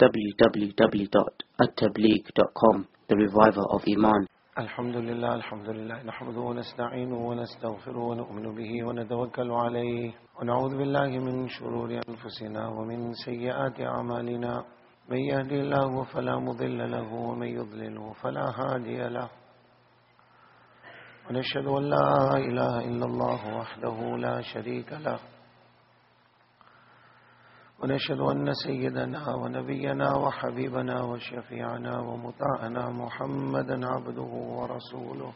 www.attablig.com The Reviver of Iman الحمد لله الحمد لله نحمده ونستعينه ونستغفره ونؤمن به ونتوكل عليه ونعوذ بالله من شرور أنفسنا ومن سيئات أعمالنا من يهدي الله فلا مضل له ومن يضلله فلا هادي له ونشهد أن لا إله إلا الله وحده لا شريك له ونشهد أن سيدنا ونبينا وحبيبنا وشفيعنا ومطاعنا محمدا عبده ورسوله.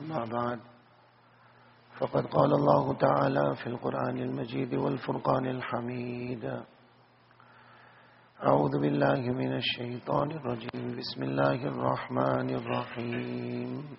أما بعد فقد قال الله تعالى في القرآن المجيد والفرقان الحميد. أعوذ بالله من الشيطان الرجيم. بسم الله الرحمن الرحيم.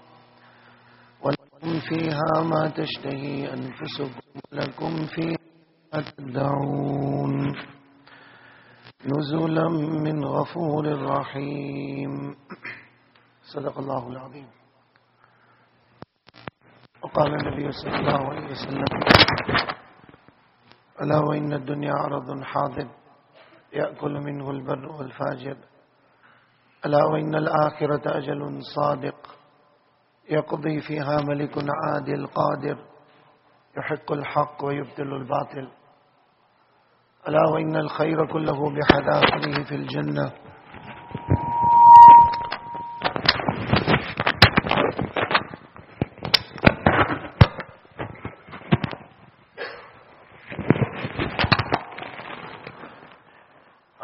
ولكم فيها ما تشتهي أنفسكم لكم فيها تدعون. نزلا من غفور رحيم. صدق الله العظيم. وقال النبي صلى الله عليه وسلم ألا وإن الدنيا عرض حاضر يأكل منه البر والفاجر. ألا وإن الآخرة أجل صادق. يقضي فيها ملك عادل قادر يحق الحق ويبطل الباطل. ألا وإن الخير كله بحذافره في الجنة.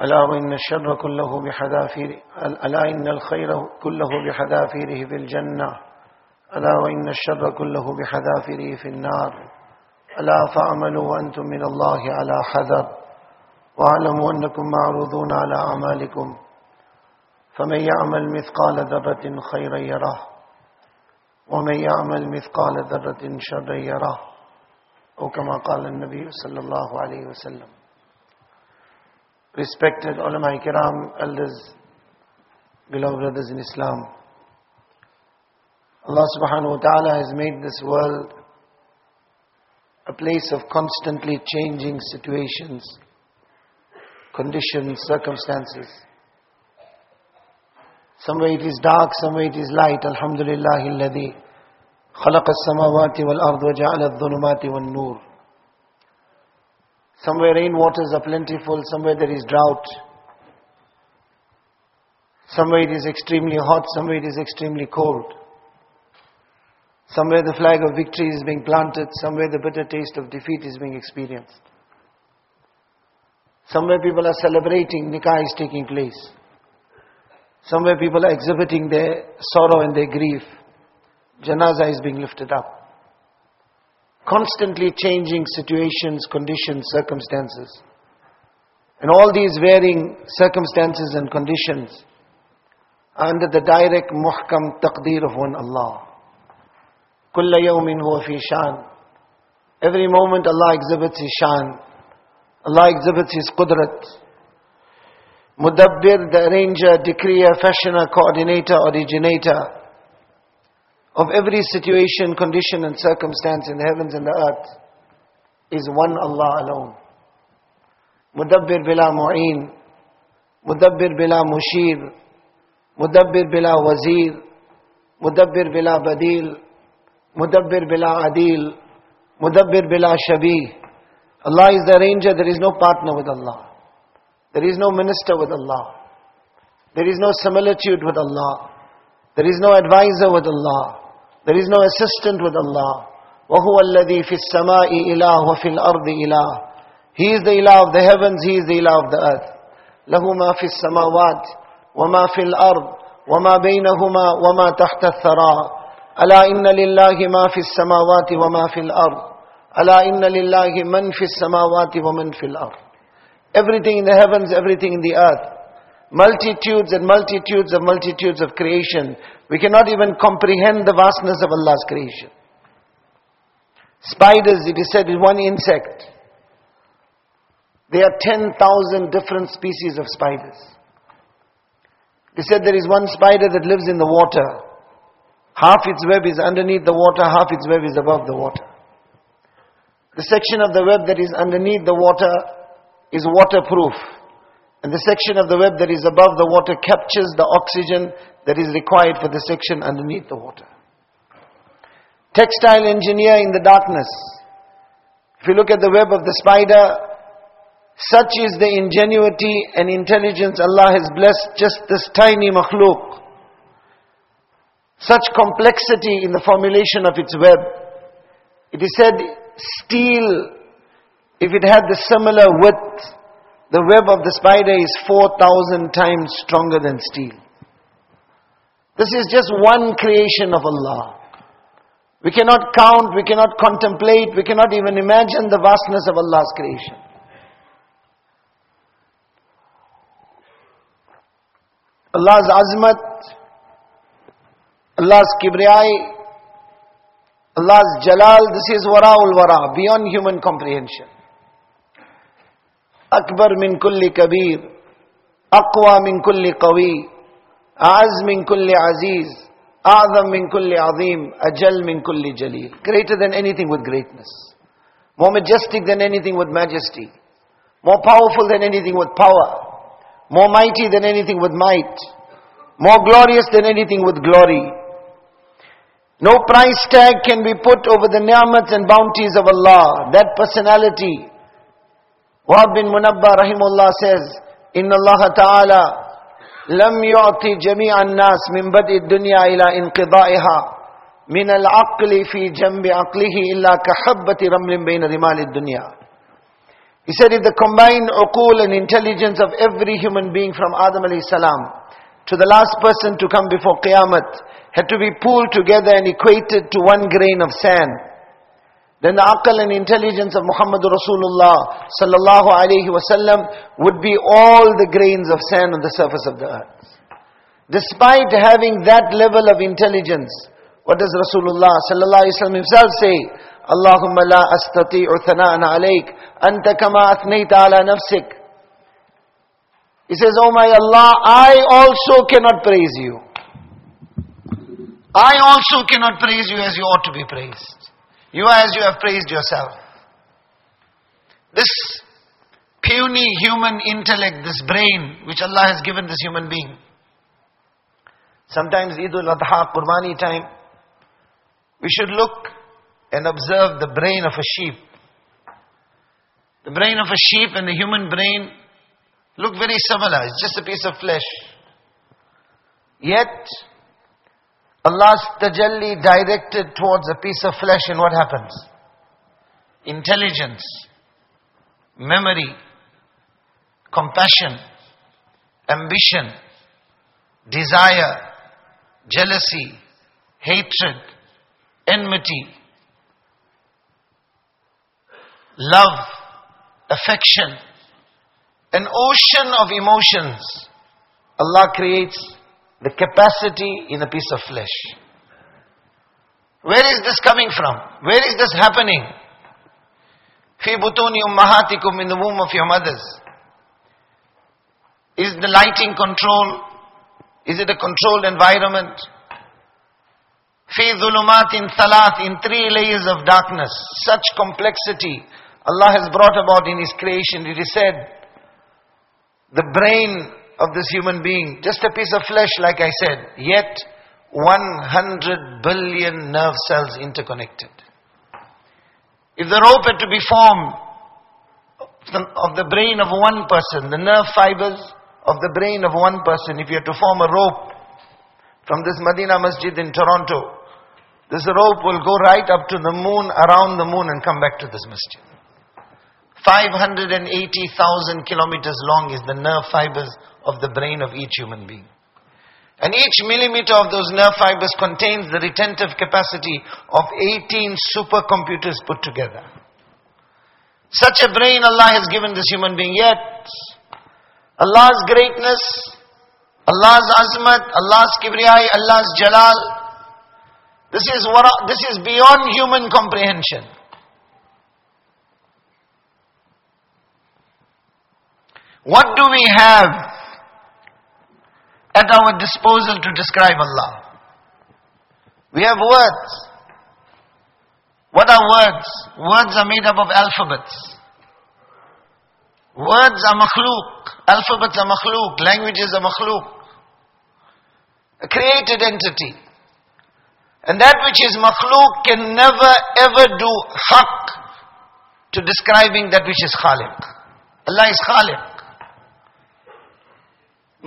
ألا وإن الشر كله بحذافير ألا إن الخير كله بحذافيره في الجنة. ألا وإن الشر كله بحذافيره في النار. ألا فاعملوا وأنتم من الله على حذر. واعلموا أنكم معروضون على أعمالكم. فمن يعمل مثقال ذرة خيرا يره. ومن يعمل مثقال ذرة شرا يره. أو كما قال النبي صلى الله عليه وسلم. Respected ulama kiram, elders, beloved brothers in Islam. Allah subhanahu wa ta'ala has made this world a place of constantly changing situations, conditions, circumstances. Somewhere it is dark, somewhere it is light. Alhamdulillah, alladhi khalaqa samawati wal ard wa ja'ala dhulumati wal nur. Somewhere rainwaters are plentiful, somewhere there is drought. Somewhere it is extremely hot, somewhere it is extremely cold. Somewhere the flag of victory is being planted, somewhere the bitter taste of defeat is being experienced. Somewhere people are celebrating, nikah is taking place. Somewhere people are exhibiting their sorrow and their grief. Janaza is being lifted up constantly changing situations, conditions, circumstances. And all these varying circumstances and conditions are under the direct muhkam taqdeer of one Allah. كل يوم هو في شان. Every moment Allah exhibits His shan. Allah exhibits His qudrat. Mudabbir, the arranger, decreer, fashioner, coordinator, originator of every situation, condition and circumstance in the heavens and the earth is one Allah alone. Mudabbir bila mu'een, Mudabbir bila mushir, Mudabbir bila wazir, Mudabbir bila badil, Mudabbir bila adil, Mudabbir bila shabih. Allah is the arranger, there is no partner with Allah. There is no minister with Allah. There is no similitude with Allah. There is no advisor with Allah. There is no assistant with Allah. وَهُوَ الَّذِي فِي السَّمَاءِ إِلَهُ وَفِي الْأَرْضِ إِلَهُ He is the ilah of the heavens, He is the ilah of the earth. لَهُ مَا فِي السَّمَاوَاتِ وَمَا فِي الْأَرْضِ وَمَا بَيْنَهُمَا وَمَا تَحْتَ الثَّرَى أَلَا إِنَّ لِلَّهِ مَا فِي السَّمَاوَاتِ وَمَا فِي الْأَرْضِ أَلَا إِنَّ لِلَّهِ مَنْ فِي السَّمَاوَاتِ وَمَنْ فِي الْأَرْضِ Everything in the heavens, everything in the earth multitudes and multitudes of multitudes of creation. We cannot even comprehend the vastness of Allah's creation. Spiders, it is said, is one insect. There are 10,000 different species of spiders. They said there is one spider that lives in the water. Half its web is underneath the water, half its web is above the water. The section of the web that is underneath the water is waterproof. And the section of the web that is above the water captures the oxygen that is required for the section underneath the water. Textile engineer in the darkness. If you look at the web of the spider, such is the ingenuity and intelligence Allah has blessed just this tiny makhluk. Such complexity in the formulation of its web. It is said, steel, if it had the similar width, the web of the spider is 4,000 times stronger than steel. This is just one creation of Allah. We cannot count, we cannot contemplate, we cannot even imagine the vastness of Allah's creation. Allah's azmat, Allah's kibriyai, Allah's jalal, this is wara'ul wara, beyond human comprehension. Akbar min kulli kabir, aqwa min kulli qawi, az min kulli aziz, a'zam min kulli azim, ajal min kulli jalil. Greater than anything with greatness. More majestic than anything with majesty. More powerful than anything with power more mighty than anything with might, more glorious than anything with glory. No price tag can be put over the ni'mats and bounties of Allah. That personality. Wahab bin Munabba rahimullah says, إن الله تعالى لم يعطي جميع الناس من بدء الدنيا إلى انقضائها من العقل في جنب عقله إلا كحبة رمل بين رمال الدنيا he said if the combined uqul and intelligence of every human being from Adam alayhi salam to the last person to come before Qiyamah had to be pooled together and equated to one grain of sand. Then the akal and intelligence of Muhammad Rasulullah sallallahu alayhi wasallam would be all the grains of sand on the surface of the earth. Despite having that level of intelligence, what does Rasulullah sallallahu alayhi wasallam himself say? Allahumma la astati'u thana'an alayk, anta kama athnayta ala nafsik. He says, Oh my Allah, I also cannot praise you. I also cannot praise you as you ought to be praised. You are as you have praised yourself. This puny human intellect, this brain which Allah has given this human being. Sometimes Eid al-Adha, Qurbani time, we should look and observe the brain of a sheep. The brain of a sheep and the human brain look very similar. It's just a piece of flesh. Yet, Allah's tajalli directed towards a piece of flesh and what happens? Intelligence, memory, compassion, ambition, desire, jealousy, hatred, enmity, love, affection, an ocean of emotions. Allah creates the capacity in a piece of flesh. Where is this coming from? Where is this happening? Fi butuni ummahatikum in the womb of your mothers. Is the lighting control? Is it a controlled environment? Fi dhulumatin thalath in three layers of darkness. Such complexity Allah has brought about in His creation. It is said, the brain of this human being, just a piece of flesh, like I said, yet 100 billion nerve cells interconnected. If the rope had to be formed of the brain of one person, the nerve fibers of the brain of one person, if you had to form a rope from this Madina Masjid in Toronto, this rope will go right up to the moon, around the moon, and come back to this masjid. 580,000 kilometers long is the nerve fibers of the brain of each human being. And each millimeter of those nerve fibers contains the retentive capacity of 18 supercomputers put together. Such a brain Allah has given this human being. Yet, Allah's greatness Allah's azmat, Allah's kibriyai, Allah's jalal. This is, what this is beyond human comprehension. What do we have at our disposal to describe Allah? We have words. What are words? Words are made up of alphabets. Words are makhluk. Alphabets are makhluk. Languages are makhluk a created entity. And that which is makhluk can never ever do haqq to describing that which is khaliq. Allah is khaliq.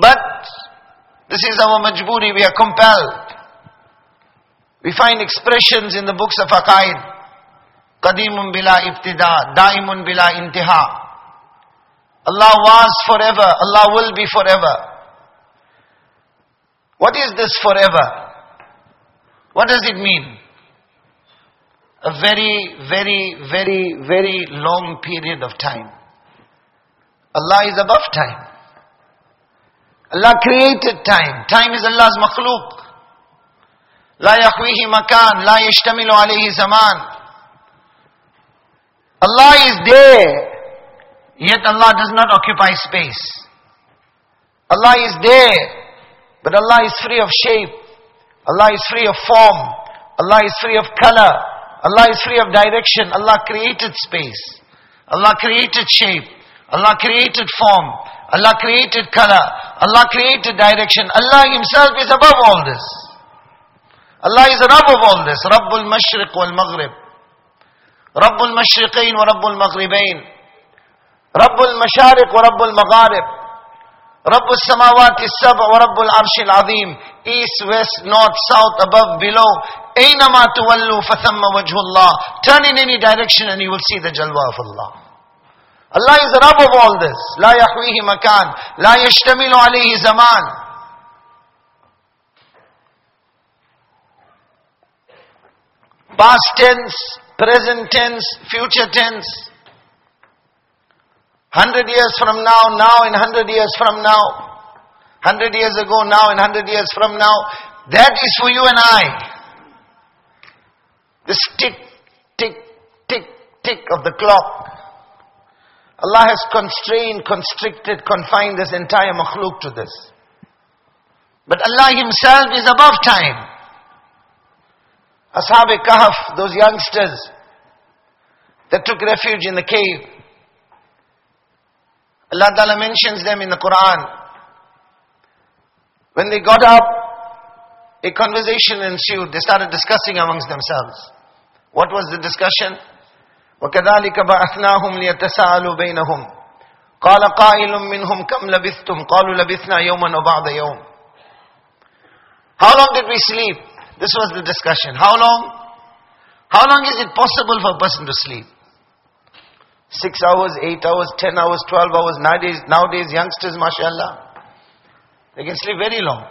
But this is our majburi, we are compelled. We find expressions in the books of Aqaid. Qadimun bila ibtida, daimun bila intiha. Allah was forever, Allah will be forever. What is this forever? What does it mean? A very, very, very, very long period of time. Allah is above time. Allah created time. Time is Allah's makhluk. لا يخويه مكان لا يشتمل عليه زمان Allah is there yet Allah does not occupy space Allah is there but Allah is free of shape. Allah is free of form. Allah is free of color. Allah is free of direction. Allah created space. Allah created shape. Allah created form. Allah created color. Allah created direction. Allah Himself is above all this. Allah is Rabb of all this. Rabbul Mashriq wal Maghrib. Rabbul Mashriqain wa Rabbul Maghribain. Rabbul Mashariq wa Rabbul Magharib. Rabbul Samawati Sab wa Rabbul Arshil Azim. East, west, north, south, above, below. Aynama tuwallu fathamma wajhullah. Turn in any direction and you will see the jalwa of Allah. Allah is the Rabb of all this لا يحويه مكان لا يشتمل عليه زمان past tense present tense future tense Hundred years from now, now and hundred years from now. Hundred years ago, now and hundred years from now. That is for you and I. This tick, tick, tick, tick of the clock. Allah has constrained, constricted, confined this entire makhluk to this. But Allah Himself is above time. Ashab Kahf, those youngsters that took refuge in the cave, Allah Ta'ala mentions them in the Quran. When they got up, a conversation ensued. They started discussing amongst themselves. What was the discussion? وَكَذَلِكَ بَعَثْنَاهُمْ لِيَتَسَاءَلُوا بَيْنَهُمْ قال قائل منهم كم لبثتم قالوا لبثنا يوما وبعض يوم How long did we sleep? This was the discussion. How long? How long is it possible for a person to sleep? Six hours, eight hours, ten hours, twelve hours. Nowadays, nowadays youngsters, mashallah, they can sleep very long.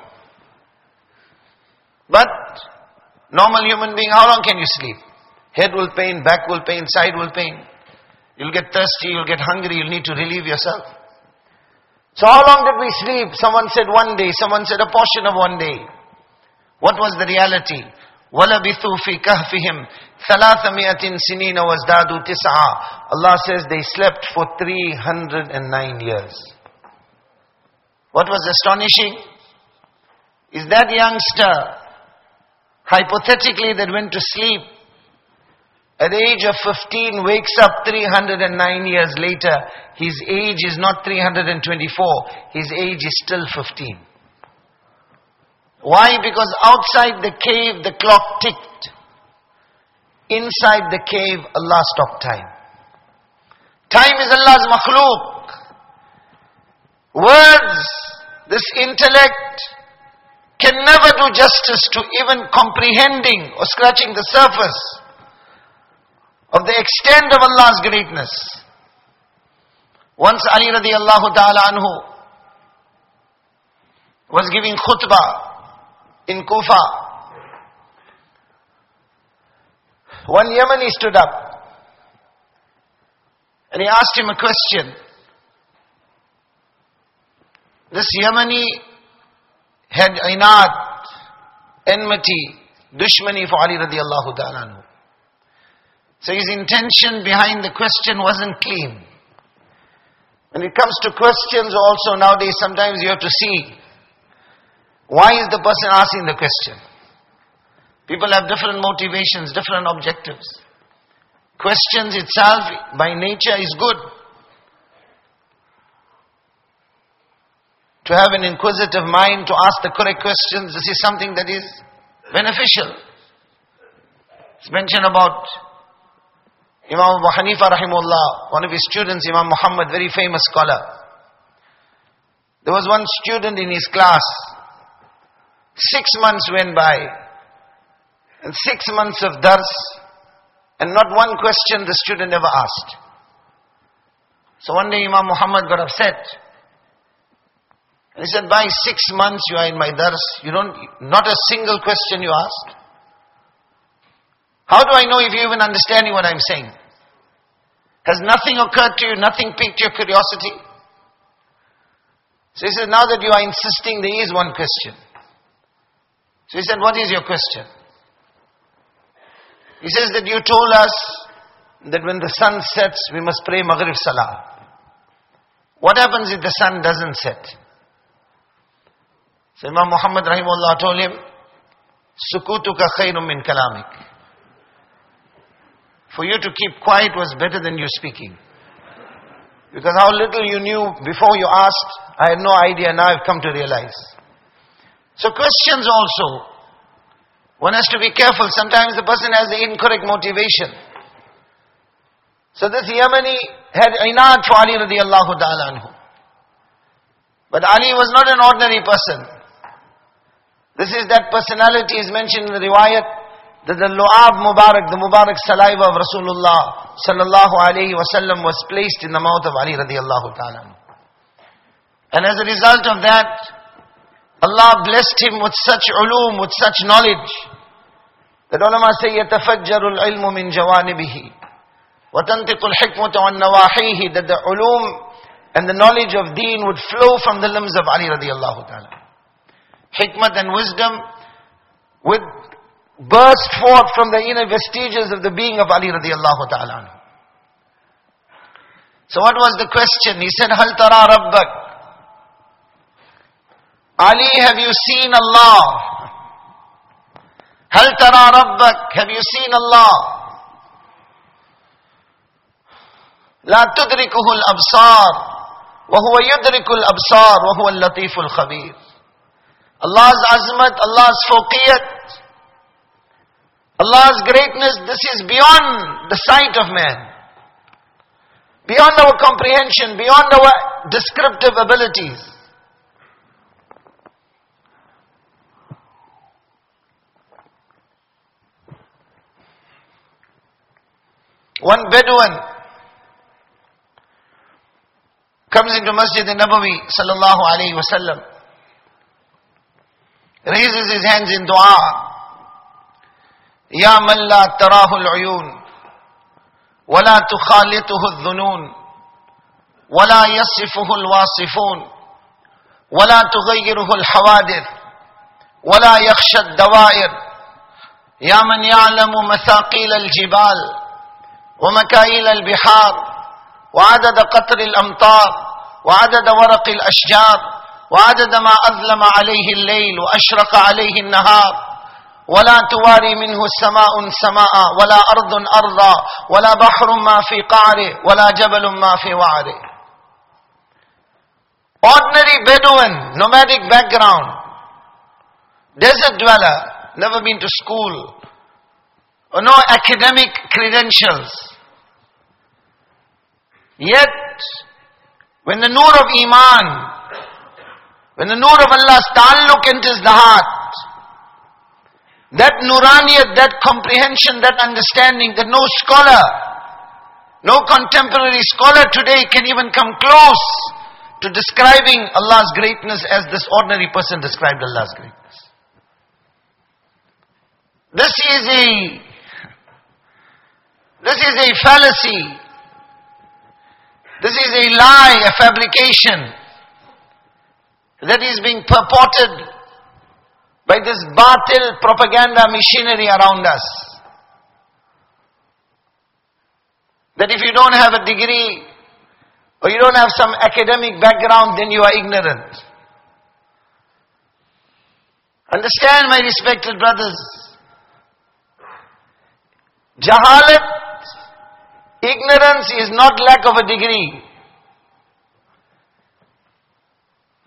But normal human being, how long can you sleep? Head will pain, back will pain, side will pain. You'll get thirsty, you'll get hungry, you'll need to relieve yourself. So how long did we sleep? Someone said one day, someone said a portion of one day. What was the reality? وَلَبِثُوا فِي كَهْفِهِمْ ثَلَاثَمِئَةٍ سِنِينَ وَازْدَادُوا تِسْعًا Allah says they slept for 309 years. What was astonishing is that youngster, hypothetically that went to sleep, at the age of 15 wakes up 309 years later, his age is not 324, his age is still 15. Why? Because outside the cave the clock ticked. Inside the cave Allah stopped time. Time is Allah's makhluk. Words, this intellect can never do justice to even comprehending or scratching the surface of the extent of Allah's greatness. Once Ali radiallahu ta'ala anhu was giving khutbah in Kufa. One Yemeni stood up and he asked him a question. This Yemeni had inat, enmity, dushmani for Ali radiallahu ta'ala So his intention behind the question wasn't clean. When it comes to questions also nowadays, sometimes you have to see why is the person asking the question. People have different motivations, different objectives. Questions itself by nature is good. To have an inquisitive mind, to ask the correct questions, this is something that is beneficial. It's mentioned about Imam Abu Hanifa rahimullah, one of his students, Imam Muhammad, very famous scholar. There was one student in his class. Six months went by. And six months of dars. And not one question the student ever asked. So one day Imam Muhammad got upset. And he said, by six months you are in my dars. You don't, not a single question you asked. How do I know if you even understanding what I'm saying? Has nothing occurred to you? Nothing piqued your curiosity? So he says, now that you are insisting, there is one question. So he said, what is your question? He says that you told us that when the sun sets, we must pray Maghrib Salah. What happens if the sun doesn't set? So Imam Muhammad Rahimullah told him, Sukutuka khayrun min kalamik. For you to keep quiet was better than you speaking. Because how little you knew before you asked, I had no idea, now I've come to realize. So questions also, one has to be careful. Sometimes the person has the incorrect motivation. So this Yemeni had inad for Ali radiallahu ta'ala anhu. But Ali was not an ordinary person. This is that personality is mentioned in the riwayat that the Lu'ab Mubarak, the Mubarak saliva of Rasulullah sallallahu alayhi wasallam was placed in the mouth of Ali radiallahu ta'ala. And as a result of that, Allah blessed him with such ulum, with such knowledge, that ulama say, يَتَفَجَّرُ الْعِلْمُ مِنْ جَوَانِبِهِ وَتَنْتِقُ الْحِكْمُةُ عَنْ نَوَاحِيهِ That the ulum and the knowledge of deen would flow from the limbs of Ali radiallahu ta'ala. Hikmat and wisdom with burst forth from the inner vestiges of the being of Ali radiallahu ta'ala. So what was the question? He said, Hal tara rabbak? Ali, have you seen Allah? Hal tara rabbak? Have you seen Allah? لا تدركه الأبصار وهو يدرك الأبصار وهو اللطيف الخبير Allah's azmat, Allah's fawqiyat Allah's greatness, this is beyond the sight of man. Beyond our comprehension, beyond our descriptive abilities. One Bedouin comes into Masjid al-Nabawi sallallahu alayhi wasallam, raises his hands in dua, يا من لا تراه العيون ولا تخالطه الذنون ولا يصفه الواصفون ولا تغيره الحوادث ولا يخشى الدوائر. يا من يعلم مثاقيل الجبال ومكاييل البحار وعدد قطر الأمطار وعدد ورق الأشجار وعدد ما أظلم عليه الليل وأشرق عليه النهار. ولا تواري منه السماء سماء ولا أرض أرضا ولا بحر ما في قعره ولا جبل ما في وعره Ordinary Bedouin, nomadic background, desert dweller, never been to school, or no academic credentials. Yet, when the nur of Iman, when the nur of Allah's ta'alluq enters the heart, that nuraniyat, that comprehension, that understanding that no scholar, no contemporary scholar today can even come close to describing Allah's greatness as this ordinary person described Allah's greatness. This is a this is a fallacy. This is a lie, a fabrication that is being purported by this batil propaganda machinery around us. That if you don't have a degree or you don't have some academic background, then you are ignorant. Understand, my respected brothers. Jahalat, ignorance is not lack of a degree.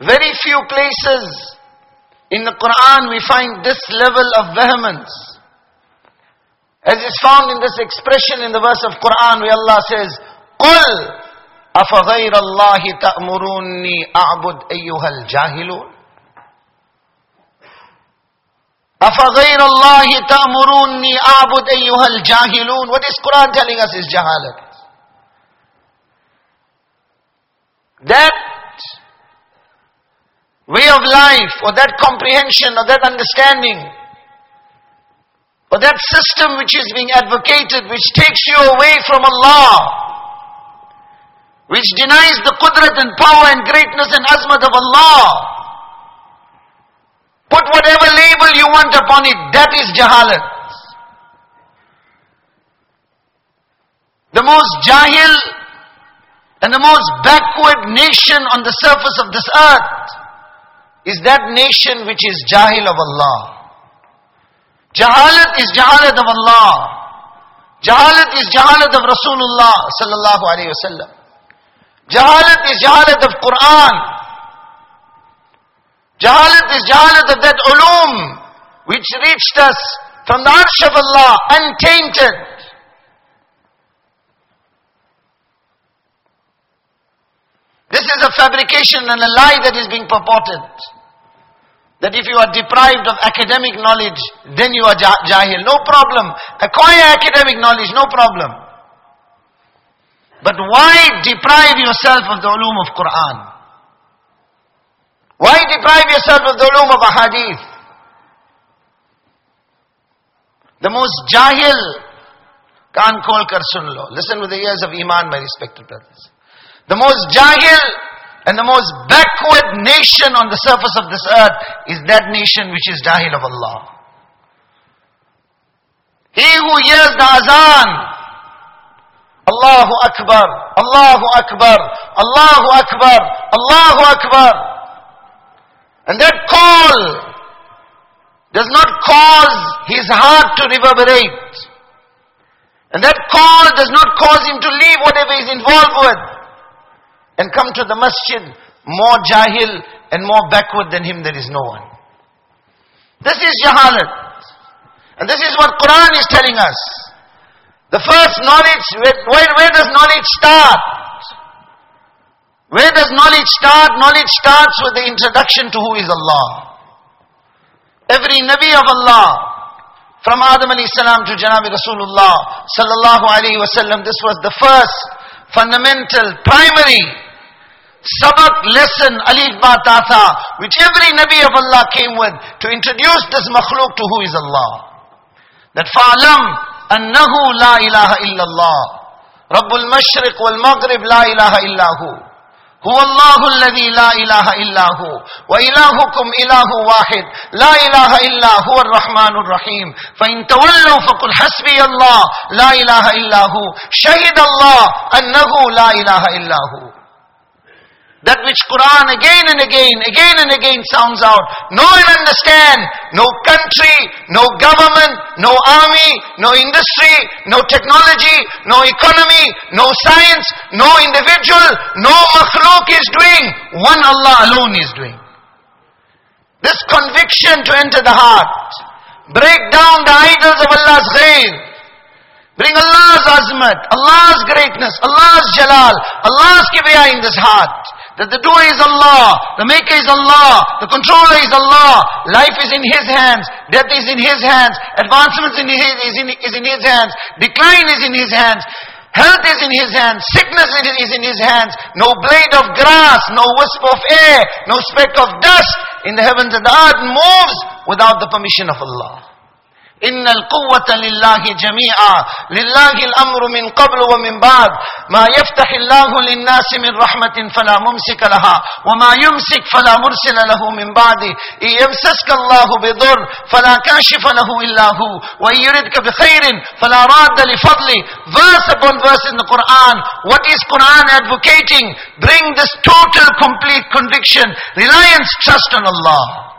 Very few places in the Quran we find this level of vehemence. As is found in this expression in the verse of Quran where Allah says, قُلْ أَفَغَيْرَ اللَّهِ تَأْمُرُونِّي أَعْبُدْ أَيُّهَا الْجَاهِلُونَ أَفَغَيْرَ اللَّهِ تَأْمُرُونِّي أَعْبُدْ أَيُّهَا الْجَاهِلُونَ What is Quran telling us is jahalat. That way of life or that comprehension or that understanding or that system which is being advocated which takes you away from Allah which denies the qudrat and power and greatness and azmat of Allah. Put whatever label you want upon it that is jahalat. The most jahil and the most backward nation on the surface of this earth is that nation which is jahil of Allah. Jahalat is jahalat of Allah. Jahalat is jahalat of Rasulullah sallallahu alayhi wasallam. Jahalat is jahalat of Quran. Jahalat is jahalat of that ulum which reached us from the arsh of Allah untainted. This is a fabrication and a lie that is being purported. That if you are deprived of academic knowledge, then you are jahil. No problem. Acquire academic knowledge, no problem. But why deprive yourself of the ulum of Quran? Why deprive yourself of the ulum of ahadith? The most jahil can't call kar sun. Listen with the ears of iman, my respected brothers. The most jahil and the most backward nation on the surface of this earth is that nation which is jahil of Allah. He who hears the azan, Allahu Akbar, Allahu Akbar, Allahu Akbar, Allahu Akbar. And that call does not cause his heart to reverberate. And that call does not cause him to leave whatever he's involved with and come to the masjid more jahil and more backward than him, there is no one. This is jahalat. And this is what Quran is telling us. The first knowledge, where, where does knowledge start? Where does knowledge start? Knowledge starts with the introduction to who is Allah. Every Nabi of Allah, from Adam alayhi salam to Janabi Rasulullah sallallahu alayhi wasallam, this was the first fundamental, primary sabak lesson, alif ba tata, which every Nabi of Allah came with to introduce this makhluk to who is Allah. That fa'alam annahu la ilaha illallah. Rabbul mashriq wal maghrib la ilaha illahu. هو الله الذي لا إله إلا هو وإلهكم إله واحد لا إله إلا هو الرحمن الرحيم فإن تولوا فقل حسبي الله لا إله إلا هو شهد الله أنه لا إله إلا هو That which Quran again and again, again and again sounds out. No one understand. No country, no government, no army, no industry, no technology, no economy, no science, no individual, no makhluk is doing. One Allah alone is doing. This conviction to enter the heart. Break down the idols of Allah's grave. Bring Allah's azmat, Allah's greatness, Allah's jalal, Allah's kibriya in this heart. That the doer is Allah, the maker is Allah, the controller is Allah, life is in His hands, death is in His hands, advancement is in His, is in, is in His hands, decline is in His hands, health is in His hands, sickness is in His hands, no blade of grass, no wisp of air, no speck of dust in the heavens and the earth moves without the permission of Allah. إن القوة لله جميعا. لله الأمر من قبل ومن بعد. ما يفتح الله للناس من رحمة فلا ممسك لها. وما يمسك فلا مرسل له من بعده إن يمسسك الله بضر فلا كاشف له إلا هو. وإن يردك بخير فلا راد لفضله. Verse upon verse in the Quran. What is Quran advocating? Bring this total complete conviction. Reliance trust on Allah.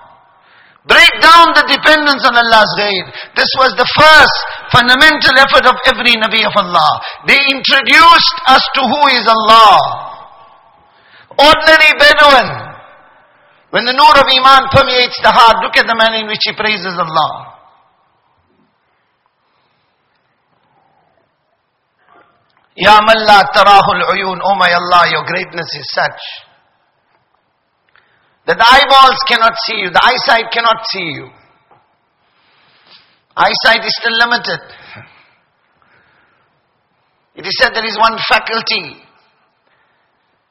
Break down the dependence on Allah's ghair. This was the first fundamental effort of every Nabi of Allah. They introduced us to who is Allah. Ordinary Bedouin. When the nur of Iman permeates the heart, look at the manner in which he praises Allah. Ya man la tarahul uyun, oh my Allah, your greatness is such that the eyeballs cannot see you, the eyesight cannot see you. Eyesight is still limited. It is said there is one faculty,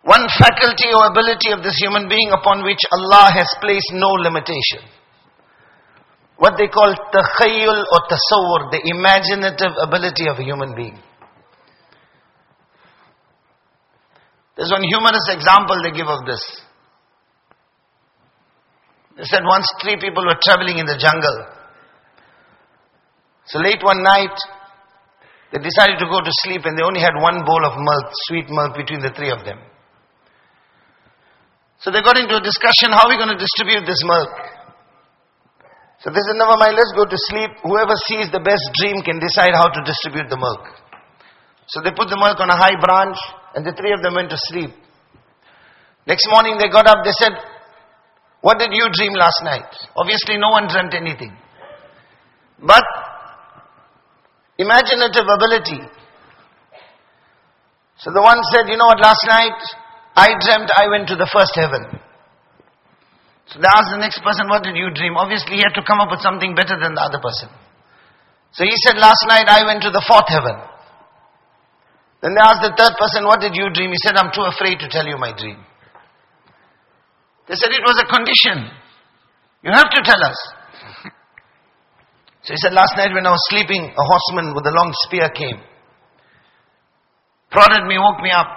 one faculty or ability of this human being upon which Allah has placed no limitation. What they call takhayyul or tasawwur, the imaginative ability of a human being. There's one humorous example they give of this. They said once three people were traveling in the jungle. So late one night, they decided to go to sleep and they only had one bowl of milk, sweet milk between the three of them. So they got into a discussion, how are we going to distribute this milk? So they said, never mind, let's go to sleep. Whoever sees the best dream can decide how to distribute the milk. So they put the milk on a high branch and the three of them went to sleep. Next morning they got up, they said, what did you dream last night? Obviously, no one dreamt anything. But imaginative ability. So the one said, You know what, last night I dreamt I went to the first heaven. So they asked the next person, What did you dream? Obviously, he had to come up with something better than the other person. So he said, Last night I went to the fourth heaven. Then they asked the third person, What did you dream? He said, I'm too afraid to tell you my dream. They said it was a condition. You have to tell us. So he said, last night when I was sleeping, a horseman with a long spear came. Prodded me, woke me up.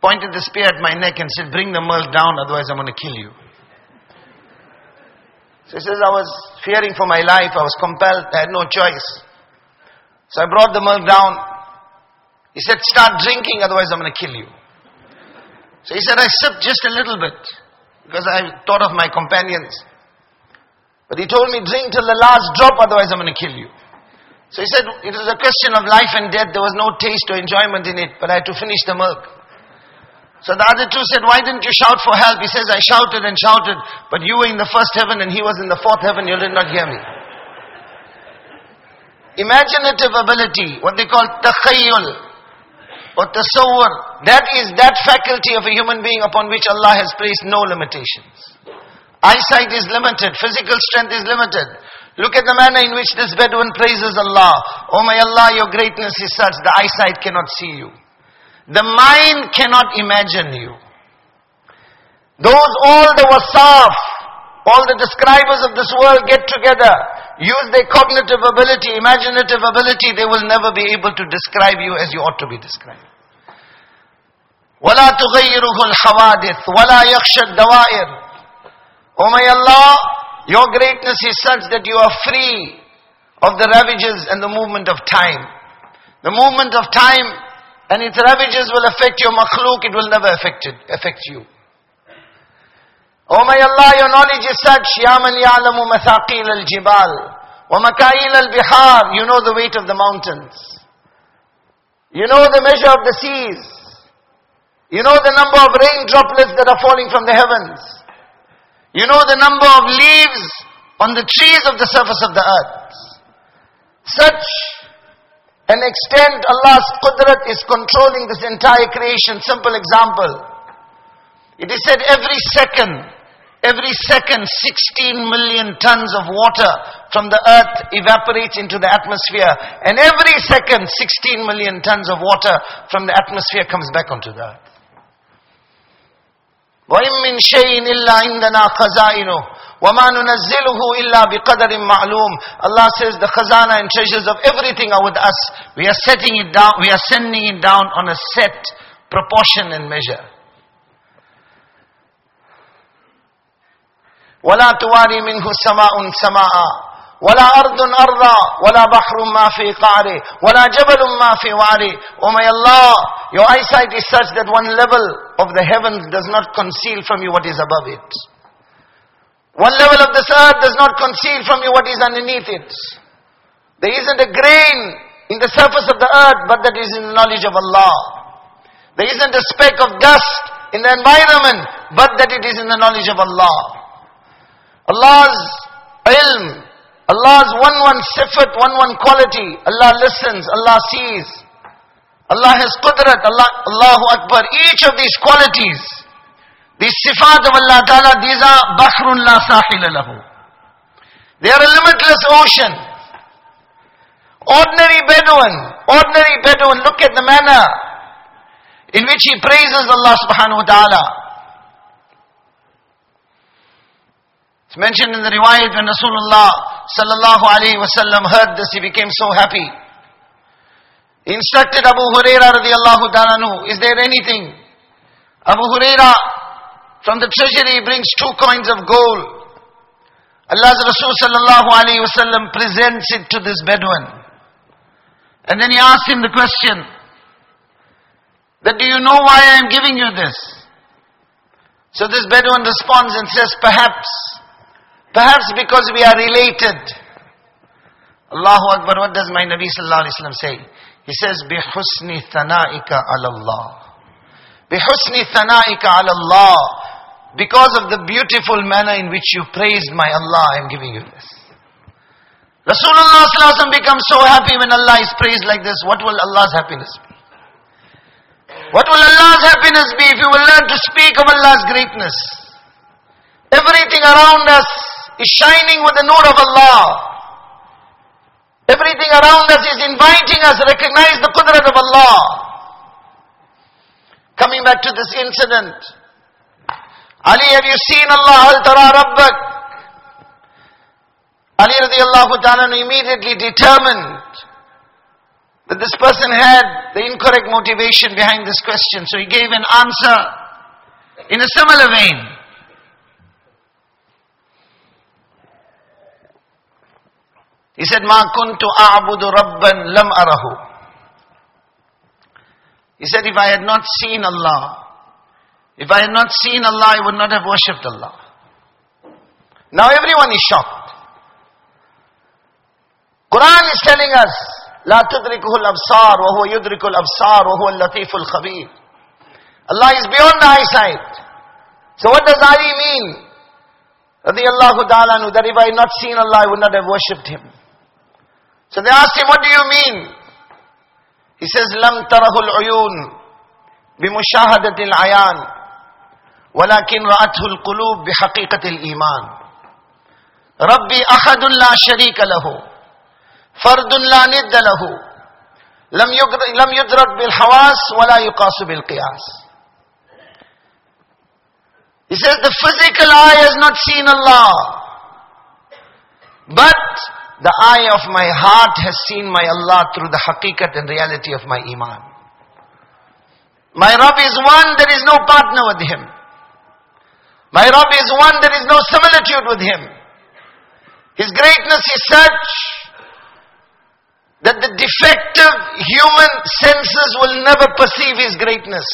Pointed the spear at my neck and said, bring the milk down, otherwise I'm going to kill you. So he says, I was fearing for my life. I was compelled. I had no choice. So I brought the milk down. He said, start drinking, otherwise I'm going to kill you. So he said, I sipped just a little bit because I thought of my companions. But he told me, drink till the last drop, otherwise I'm going to kill you. So he said, it was a question of life and death. There was no taste or enjoyment in it, but I had to finish the milk. So the other two said, why didn't you shout for help? He says, I shouted and shouted, but you were in the first heaven and he was in the fourth heaven, you did not hear me. Imaginative ability, what they call takhayyul, tasawwur, that is that faculty of a human being upon which Allah has placed no limitations. Eyesight is limited, physical strength is limited. Look at the manner in which this Bedouin praises Allah. Oh my Allah, your greatness is such, the eyesight cannot see you. The mind cannot imagine you. Those, all the wasaf, all the describers of this world get together, use their cognitive ability, imaginative ability, they will never be able to describe you as you ought to be described. وَلَا تُغَيِّرُهُ الْحَوَادِث وَلَا يَخْشَ الدَّوَائِرِ Oh my Allah, your greatness is such that you are free of the ravages and the movement of time. The movement of time and its ravages will affect your makhluk, it will never affect it, affect you. Oh my Allah, your knowledge is such. Wa makail al-bihar. You know the weight of the mountains. You know the measure of the seas. You know the number of rain droplets that are falling from the heavens. You know the number of leaves on the trees of the surface of the earth. Such an extent Allah's qudrat is controlling this entire creation. Simple example. It is said every second Every second, 16 million tons of water from the earth evaporates into the atmosphere. And every second, 16 million tons of water from the atmosphere comes back onto the earth. وَإِن مِّن شَيْءٍ إِلَّا عِندَنَا خَزَائِنُهُ وَمَا نُنَزِّلُهُ إِلَّا بِقَدَرٍ مَعْلُومٍ Allah says the khazana and treasures of everything are with us. We are setting it down, we are sending it down on a set proportion and measure. ولا تواري منه سماء سماء ولا أرض أرضا ولا بحر ما في قعره ولا جبل ما في وعره Oh my Allah, your eyesight is such that one level of the heavens does not conceal from you what is above it. One level of this earth does not conceal from you what is underneath it. There isn't a grain in the surface of the earth, but that is in the knowledge of Allah. There isn't a speck of dust in the environment, but that it is in the knowledge of Allah. Allah's ilm, Allah's one one sifat, one one quality. Allah listens, Allah sees. Allah has qudrat, Allah, Allahu Akbar. Each of these qualities, these sifat of Allah Ta'ala, these are bahrun la sahila lahu. They are a limitless ocean. Ordinary Bedouin, ordinary Bedouin, look at the manner in which he praises Allah subhanahu wa ta'ala. It's mentioned in the riwayat when Rasulullah sallallahu alayhi wasallam heard this, he became so happy. He instructed Abu Huraira radiallahu ta'ala is there anything? Abu Huraira from the treasury brings two coins of gold. Allah's Rasul sallallahu alayhi wasallam presents it to this Bedouin. And then he asks him the question, that do you know why I am giving you this? So this Bedouin responds and says, perhaps Perhaps because we are related. Allahu Akbar, what does my Nabi Sallallahu Alaihi Wasallam say? He says, بِحُسْنِ ثَنَائِكَ عَلَى اللَّهِ بِحُسْنِ ثَنَائِكَ عَلَى اللَّهِ Because of the beautiful manner in which you praised my Allah, I am giving you this. Rasulullah Sallallahu becomes so happy when Allah is praised like this. What will Allah's happiness be? What will Allah's happiness be if you will learn to speak of Allah's greatness? Everything around us is shining with the nur of Allah. Everything around us is inviting us to recognize the qudrat of Allah. Coming back to this incident. Ali, have you seen Allah? Hal tara rabbak? Ali radiallahu ta'ala immediately determined that this person had the incorrect motivation behind this question. So he gave an answer in a similar vein. He said, Ma kuntu a'budu rabban lam arahu. He said, if I had not seen Allah, if I had not seen Allah, I would not have worshipped Allah. Now everyone is shocked. Quran is telling us, لا تدركه الأبصار وهو يدرك الأبصار وهو اللطيف الخبير. Allah is beyond the eyesight. So what does Ali mean? Radiallahu ta'ala that if I had not seen Allah, I would not have worshipped Him. So they asked him, what do you mean? He says, لم تره العيون بمشاهدة العيان ولكن رأته القلوب بحقيقة الإيمان ربي أحد لا شريك له فرد لا ند له لم يدرك بالحواس ولا يقاس بالقياس He says the physical eye has not seen Allah but the eye of my heart has seen my Allah through the haqiqat and reality of my iman. My Rabb is one, there is no partner with Him. My Rabb is one, there is no similitude with Him. His greatness is such that the defective human senses will never perceive His greatness.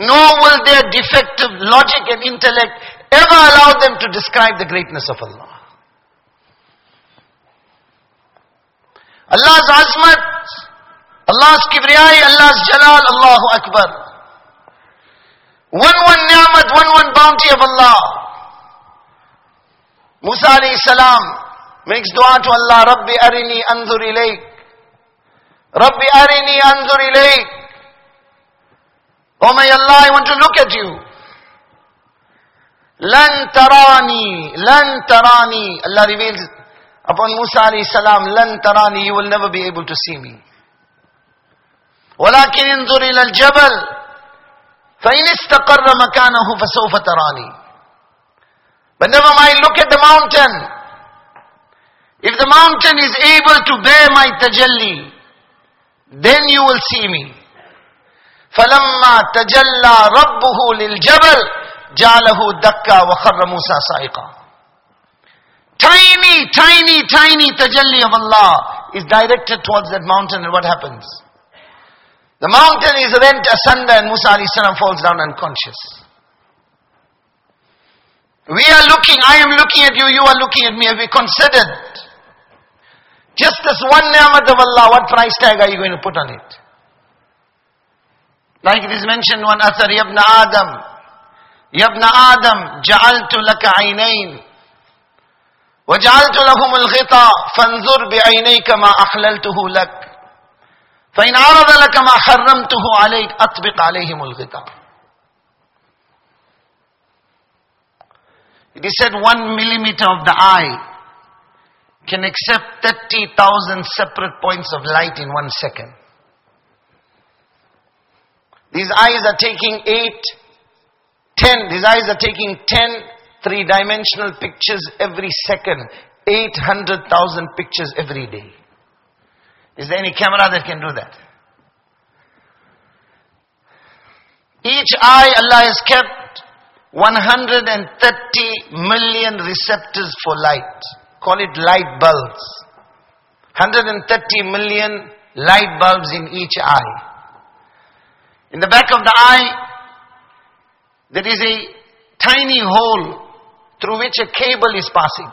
Nor will their defective logic and intellect ever allow them to describe the greatness of Allah. Allah's azmat, Allah's kibriyai, Allah's jalal, Allahu Akbar. One one ni'mat, one one bounty of Allah. Musa alayhi salam makes dua to Allah, Rabbi arini anzur ilayk. Rabbi arini anzur ilayk. Oh my Allah, I want to look at you. Lan tarani, lan tarani. Allah reveals upon Musa alayhi salam, lan tarani, you will never be able to see me. ولكن انظر إلى الجبل فإن استقر مكانه فسوف تراني. But never mind, look at the mountain. If the mountain is able to bear my tajalli, then you will see me. فلما تجلى ربه للجبل جعله دكا وخر موسى صائقا Tiny, tiny, tiny tajalli of Allah is directed towards that mountain and what happens? The mountain is rent asunder and Musa salam falls down unconscious. We are looking, I am looking at you, you are looking at me. Have we considered? Just this one ni'mat of Allah, what price tag are you going to put on it? Like it is mentioned one athar, Yabna Adam, Yabna Adam, Ja'altu laka aynayn, وجعلت لهم الغطاء فانظر بعينيك ما أحللته لك فإن عرض لك ما حرمته عليك أطبق عليهم الغطاء It is said one millimeter of the eye can accept 30,000 separate points of light in one second. These eyes are taking eight, ten. These eyes are taking ten three-dimensional pictures every second. 800,000 pictures every day. Is there any camera that can do that? Each eye Allah has kept 130 million receptors for light. Call it light bulbs. 130 million light bulbs in each eye. In the back of the eye, there is a tiny hole through which a cable is passing.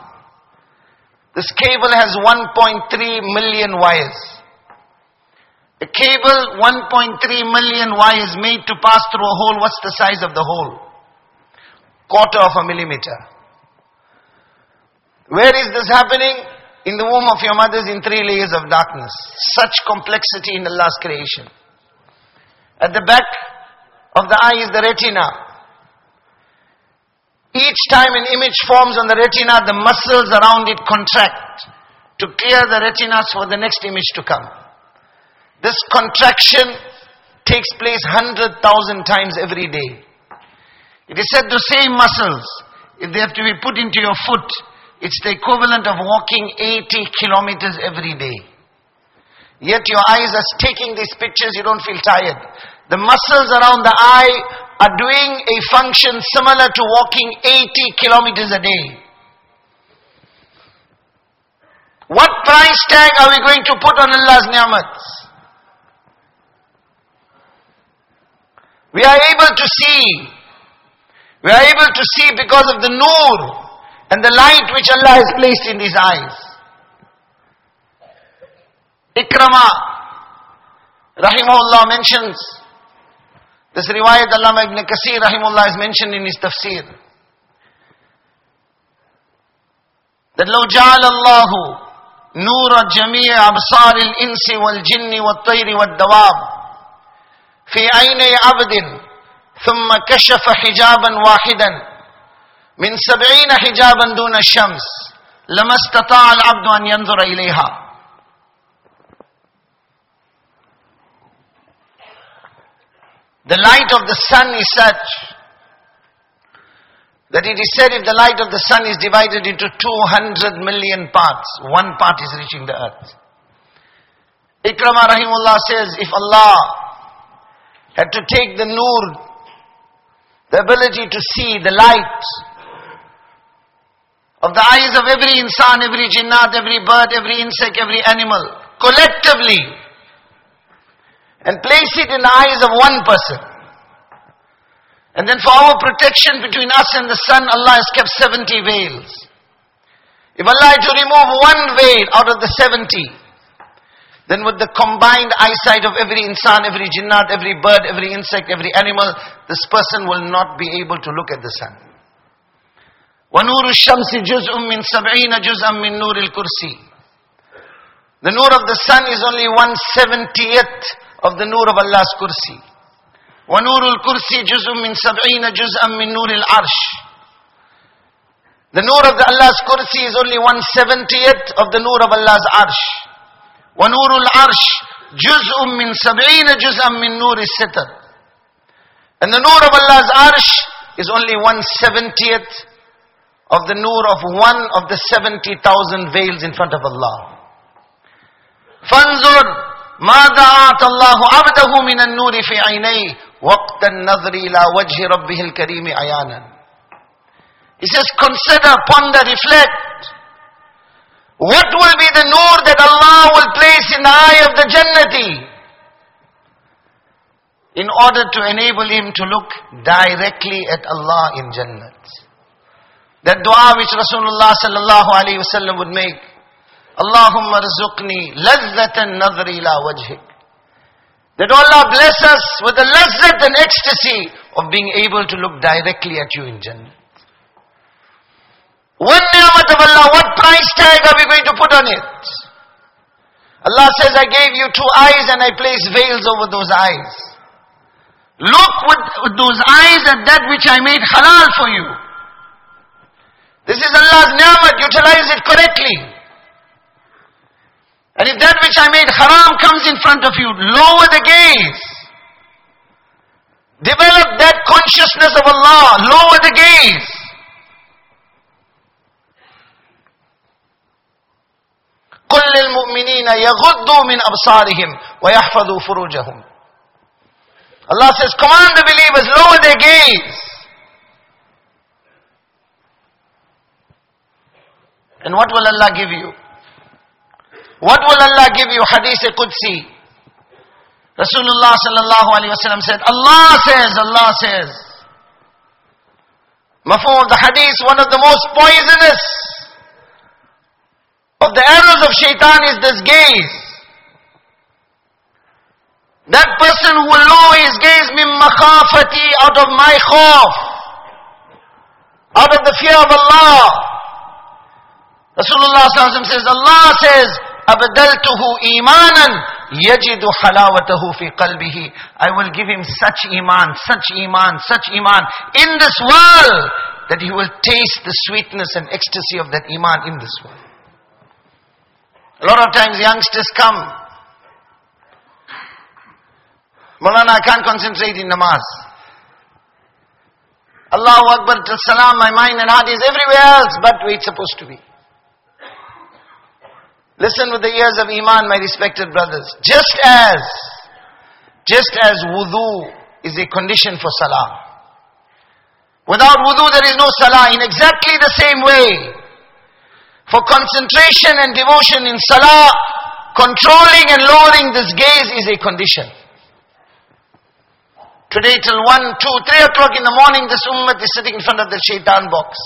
This cable has 1.3 million wires. A cable, 1.3 million wires made to pass through a hole. What's the size of the hole? Quarter of a millimeter. Where is this happening? In the womb of your mothers in three layers of darkness. Such complexity in Allah's creation. At the back of the eye is the retina. Each time an image forms on the retina, the muscles around it contract to clear the retinas for the next image to come. This contraction takes place 100,000 times every day. It is said the same muscles, if they have to be put into your foot, it's the equivalent of walking 80 kilometers every day. Yet your eyes are taking these pictures, you don't feel tired. The muscles around the eye are doing a function similar to walking 80 kilometers a day. What price tag are we going to put on Allah's ni'mats? We are able to see. We are able to see because of the nur and the light which Allah has placed in these eyes. Ikrama, rahimahullah mentions this riwayat Allama ibn Kasir rahimahullah is mentioned in his tafsir. That لو جعل الله نور جميع أبصار الإنس والجن والطير والدواب في عيني عبد ثم كشف حجابا واحدا من سبعين حجابا دون الشمس لما استطاع العبد أن ينظر إليها The light of the sun is such that it is said if the light of the sun is divided into 200 million parts, one part is reaching the earth. Ikrama Rahimullah says if Allah had to take the nur, the ability to see the light of the eyes of every insan, every jinnat, every bird, every insect, every animal, collectively, and place it in the eyes of one person. And then for our protection between us and the sun, Allah has kept 70 veils. If Allah had to remove one veil out of the 70, then with the combined eyesight of every insan, every jinnat, every bird, every insect, every animal, this person will not be able to look at the sun. وَنُورُ الشَّمْسِ جُزْءٌ مِّن سَبْعِينَ جُزْءًا مِّن نُورِ الْكُرْسِي The nur of the sun is only one seventieth of the nur of Allah's kursi. ونور الكرسي جزء من سبعين جزءا من نور العرش. The nur of the Allah's kursi is only one seventieth of the nur of Allah's arsh. ونور العرش جزء من سبعين جزءا من نور الستر. And the nur of Allah's arsh is only one seventieth of the nur of one of the 70,000 veils in front of Allah. فانظر ماذا أعطى الله عبده من النور في عينيه وقت النظر إلى وجه ربه الكريم عيانا He says, consider, ponder, reflect. What will be the nur that Allah will place in the eye of the Jannati? In order to enable him to look directly at Allah in Jannat. That dua which Rasulullah sallallahu alayhi wasallam would make. Allahumma rizukni lazzatan nadri ila wajhik. That Allah bless us with the lazzat and ecstasy of being able to look directly at you in Jannah. One ni'mat of Allah, what price tag are we going to put on it? Allah says, I gave you two eyes and I placed veils over those eyes. Look with, with those eyes at that which I made halal for you. This is Allah's ni'mat, utilize it correctly. And if that which I made haram comes in front of you, lower the gaze. Develop that consciousness of Allah, lower the gaze. قل للمؤمنين يغضوا من أبصارهم ويحفظوا فروجهم Allah says, command the believers, lower their gaze. And what will Allah give you? What will Allah give you? Hadith Qudsi. Rasulullah sallallahu alayhi wa said, Allah says, Allah says. Mafhum of the hadith, one of the most poisonous of the arrows of shaitan is this gaze. That person who will lower his gaze min makhafati out of my khawf, out of the fear of Allah. Rasulullah says, Allah says, abdaltuhu imanan yajidu halawatahu fi qalbihi. I will give him such iman, such iman, such iman in this world that he will taste the sweetness and ecstasy of that iman in this world. A lot of times youngsters come. Mulana, I can't concentrate in namaz. Allahu Akbar, salam, my mind and heart is everywhere else but where it's supposed to be. Listen with the ears of Iman, my respected brothers. Just as, just as wudu is a condition for salah. Without wudu there is no salah. In exactly the same way, for concentration and devotion in salah, controlling and lowering this gaze is a condition. Today till 1, 2, 3 o'clock in the morning, this ummah is sitting in front of the shaitan box.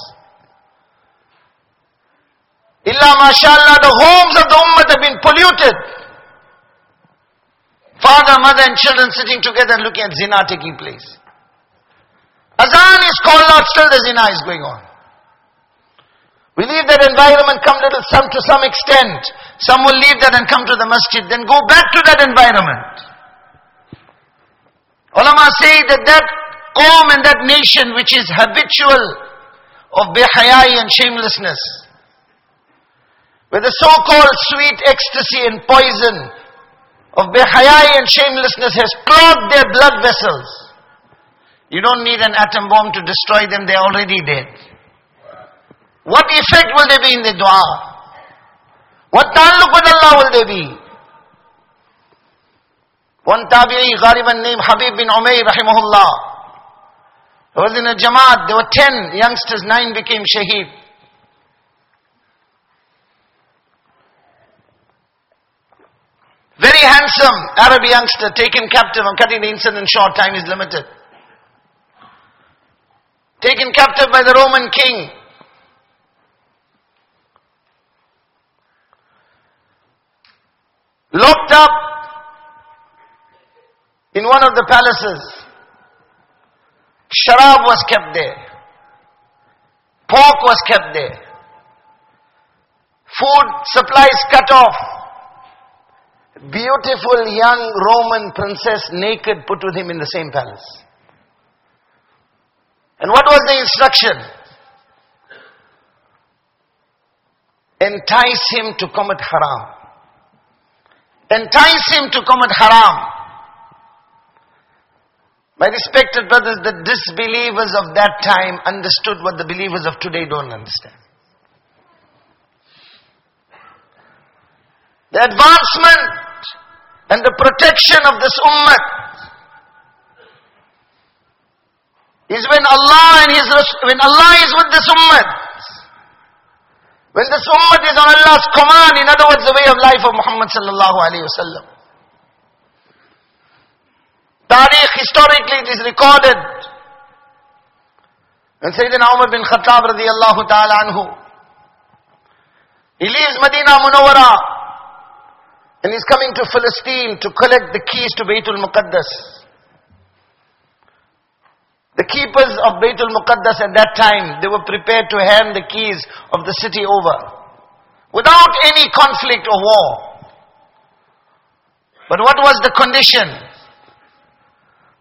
Illa mashallah, the homes of the ummah have been polluted. Father, mother and children sitting together and looking at zina taking place. Azan is called out, still the zina is going on. We leave that environment, come little some to some extent. Some will leave that and come to the masjid, then go back to that environment. Ulama say that that qawm and that nation which is habitual of behayai and shamelessness, where the so-called sweet ecstasy and poison of behayai and shamelessness has clogged their blood vessels. You don't need an atom bomb to destroy them, they're already dead. What effect will there be in the dua? What ta'alluq with Allah will there be? One tabi'i, Ghariban named Habib bin Umayr rahimahullah. He was in a jamaat, there were ten youngsters, nine became shaheed. Very handsome Arab youngster taken captive. I'm cutting the incident short, time is limited. Taken captive by the Roman king. locked up in one of the palaces. Sharab was kept there. Pork was kept there. Food supplies cut off. Beautiful young Roman princess naked put with him in the same palace. And what was the instruction? Entice him to commit haram entice him to commit haram. My respected brothers, the disbelievers of that time understood what the believers of today don't understand. The advancement and the protection of this ummah is when Allah and His when Allah is with this ummah. When this ummah is on Allah's command, in other words, the way of life of Muhammad sallallahu alayhi wasallam. Tariq, historically it is recorded. When Sayyidina Umar bin Khattab radiallahu ta'ala anhu, he leaves Medina Munawwara and he's coming to Palestine to collect the keys to Baytul Muqaddas. The keepers of Baytul Muqaddas at that time, they were prepared to hand the keys of the city over without any conflict or war. But what was the condition?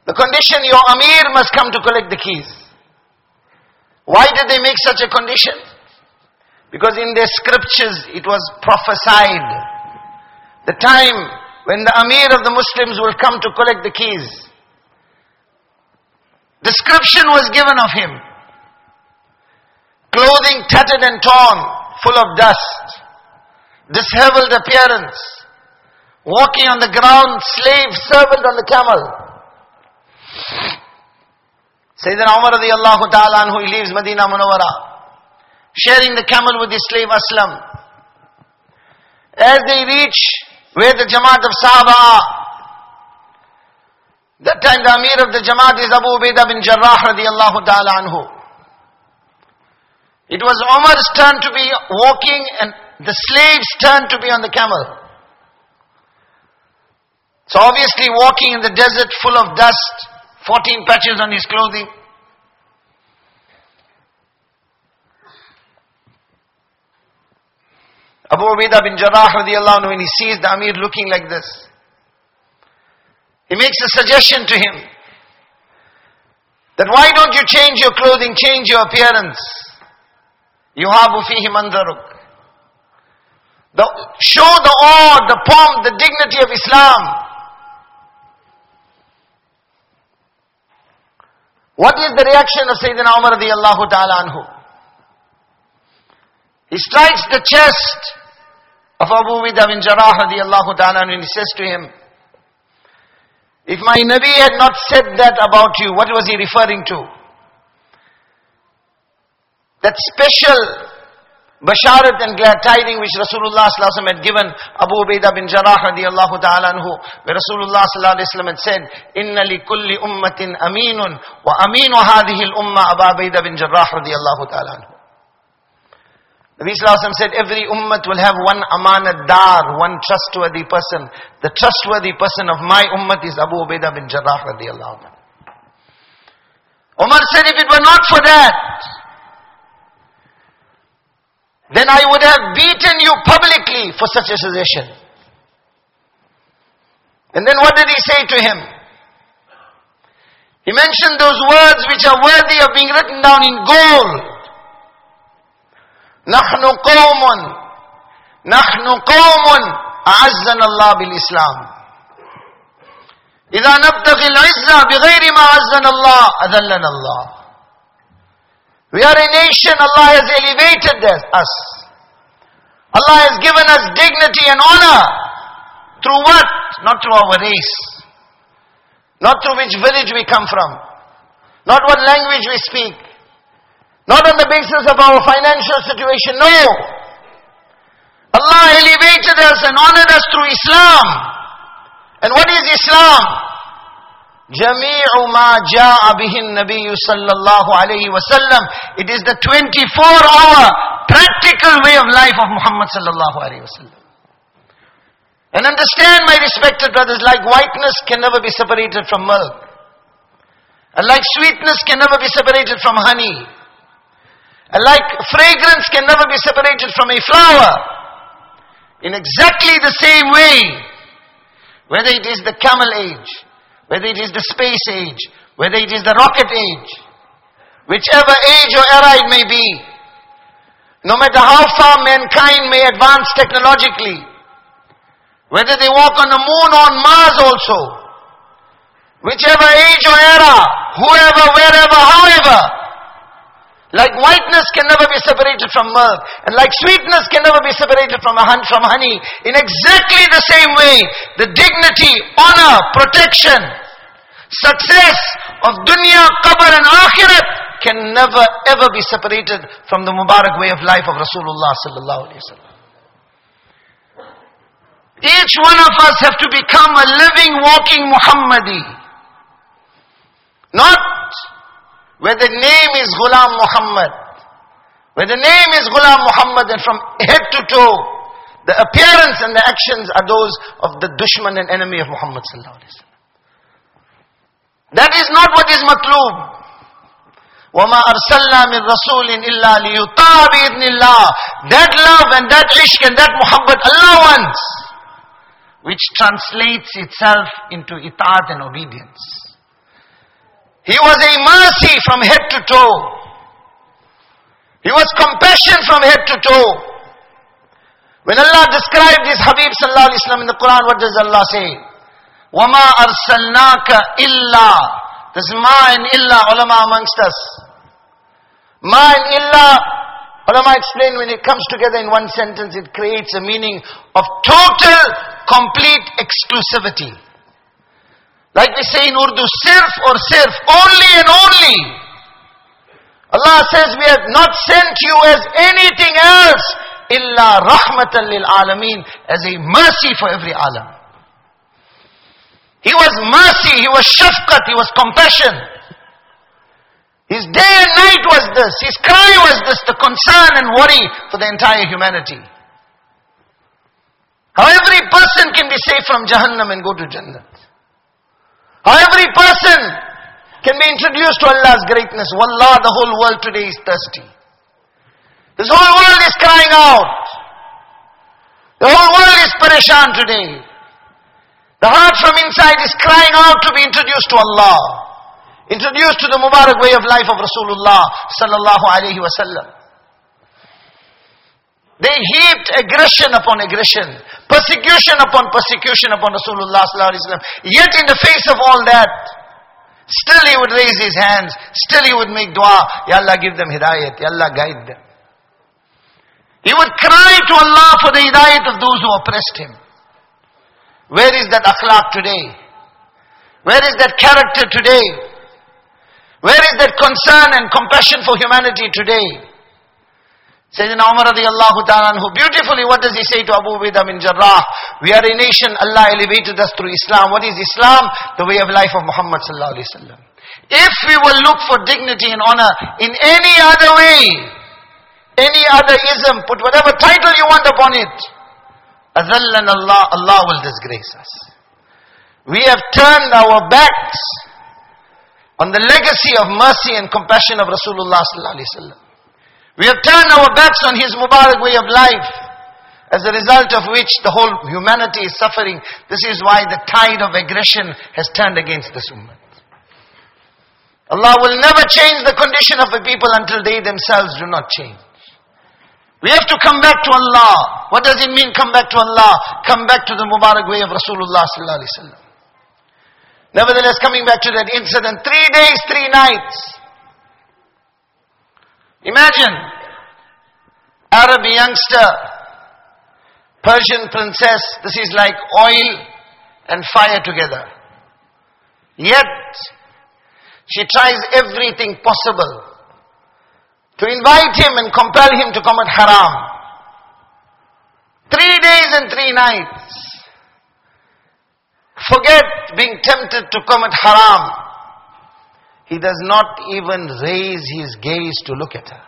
The condition your Amir must come to collect the keys. Why did they make such a condition? Because in their scriptures it was prophesied. The time when the Amir of the Muslims will come to collect the keys. Description was given of him. Clothing tattered and torn, full of dust. Disheveled appearance. Walking on the ground, slave, servant on the camel. Sayyidina Umar radiallahu ta'ala anhu, leaves Medina Munawara, sharing the camel with his slave Aslam. As they reach where the Jamaat of Sahaba that time the Amir of the Jamaat is Abu Ubaidah bin Jarrah radiallahu ta'ala anhu. It was Umar's turn to be walking and the slave's turn to be on the camel. So obviously walking in the desert full of dust, 14 patches on his clothing. Abu Ubaidah bin Jarrah radiallahu anhu, when he sees the Amir looking like this, he makes a suggestion to him that why don't you change your clothing, change your appearance? Yuhabu fihi mandaruk. The, show the awe, the pomp, the dignity of Islam. What is the reaction of Sayyidina Umar radiallahu ta'ala anhu? He strikes the chest of Abu Ubaidah bin Jarrah radiallahu ta'ala and he says to him, if my Nabi had not said that about you, what was he referring to? That special basharat and glad tiding which Rasulullah had given Abu Ubaidah bin Jarrah radiallahu ta'ala anhu, where Rasulullah had said, Inna li kulli ummatin aminun, wa aminu hadhihi al-umma Abu Ubaidah bin Jarrah radiallahu ta'ala anhu. Nabi Sallallahu said, every ummah will have one amanat dar, one trustworthy person. The trustworthy person of my ummah is Abu Ubaidah bin Jarrah radiallahu anhu. Umar said, if it were not for that, then I would have beaten you publicly for such a suggestion. And then what did he say to him? He mentioned those words which are worthy of being written down in gold. نحن قوم نحن قوم أعزنا الله بالإسلام إذا نبتغي العزة بغير ما عزنا الله أذلنا الله we are a nation, Allah has elevated us. Allah has given us dignity and honor. Through what? Not through our race. Not through which village we come from. Not what language we speak. Not on the basis of our financial situation. No. Allah elevated us and honored us through Islam. And what is Islam? جميع ما جاء به النبي صلى الله عليه وسلم it is the 24 hour practical way of life of Muhammad صلى الله عليه وسلم and understand my respected brothers like whiteness can never be separated from milk and like sweetness can never be separated from honey and like fragrance can never be separated from a flower in exactly the same way whether it is the camel age whether it is the space age, whether it is the rocket age, whichever age or era it may be, no matter how far mankind may advance technologically, whether they walk on the moon or on Mars also, whichever age or era, whoever, wherever, however. Like whiteness can never be separated from milk, and like sweetness can never be separated from, a hand from honey. In exactly the same way, the dignity, honor, protection, success of dunya, qabr and akhirat can never ever be separated from the Mubarak way of life of Rasulullah sallallahu alaihi wasallam. Each one of us have to become a living, walking Muhammadi. Not where the name is Ghulam Muhammad. Where the name is Ghulam Muhammad and from head to toe, the appearance and the actions are those of the dushman and enemy of Muhammad sallallahu alaihi wasallam. That is not what is matloob. وَمَا أَرْسَلْنَا مِن رَسُولٍ إِلَّا لِيُطَاعَ بِإِذْنِ اللَّهِ That love and that ishq and that muhabbat Allah wants, which translates itself into itaat and obedience. He was a mercy from head to toe. He was compassion from head to toe. When Allah described His Habib sallallahu alaihi wasallam in the Quran, what does Allah say? وَمَا أَرْسَلْنَاكَ إِلَّا There's ma and illa ulama amongst us. Ma and illa, ulama explain when it comes together in one sentence, it creates a meaning of total, complete exclusivity. Like we say in Urdu, sirf or sirf, only and only. Allah says we have not sent you as anything else, illa rahmatan lil alameen, as a mercy for every alam. He was mercy, he was shafqat, he was compassion. His day and night was this, his cry was this, the concern and worry for the entire humanity. How every person can be saved from Jahannam and go to Jannah. How every person can be introduced to Allah's greatness. Wallah, the whole world today is thirsty. This whole world is crying out. The whole world is perishan today. The heart from inside is crying out to be introduced to Allah. Introduced to the Mubarak way of life of Rasulullah sallallahu alayhi wasallam. They heaped aggression upon aggression, persecution upon persecution upon Rasulullah. Yet in the face of all that, still he would raise his hands, still he would make dua, Ya Allah give them hidayat, Ya Allah guide them. He would cry to Allah for the hidayat of those who oppressed him. Where is that akhlaq today? Where is that character today? Where is that concern and compassion for humanity today? Sayyidina Umar radiallahu ta'ala who beautifully, what does he say to Abu Ubaidah bin Jarrah? We are a nation, Allah elevated us through Islam. What is Islam? The way of life of Muhammad sallallahu alayhi wasallam. If we will look for dignity and honor in any other way, any other ism, put whatever title you want upon it, Azallan Allah, Allah will disgrace us. We have turned our backs on the legacy of mercy and compassion of Rasulullah We have turned our backs on his Mubarak way of life, as a result of which the whole humanity is suffering. This is why the tide of aggression has turned against this ummah. Allah will never change the condition of the people until they themselves do not change. We have to come back to Allah. What does it mean come back to Allah? Come back to the Mubarak way of Rasulullah sallallahu alaihi wasallam. Nevertheless, coming back to that incident, three days, three nights. Imagine, Arab youngster, Persian princess, this is like oil and fire together. Yet, she tries everything possible to invite him and compel him to commit haram. Three days and three nights. Forget being tempted to commit haram. He does not even raise his gaze to look at her.